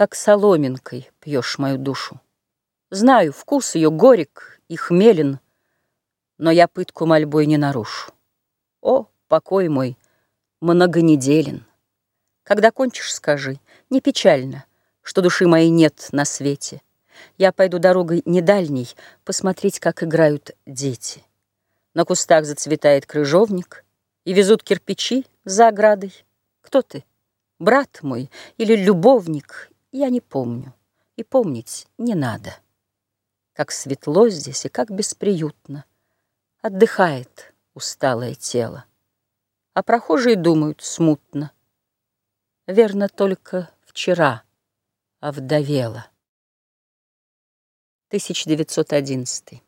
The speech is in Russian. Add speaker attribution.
Speaker 1: Как соломинкой пьешь мою душу. Знаю, вкус ее горек и хмелен, Но я пытку мольбой не нарушу. О, покой мой многонеделен! Когда кончишь, скажи, не печально, Что души моей нет на свете. Я пойду дорогой недальней Посмотреть, как играют дети. На кустах зацветает крыжовник, И везут кирпичи за оградой. Кто ты? Брат мой или любовник? Я не помню, и помнить не надо. Как светло здесь и как бесприютно Отдыхает усталое тело. А прохожие думают смутно. Верно, только вчера овдовела. 1911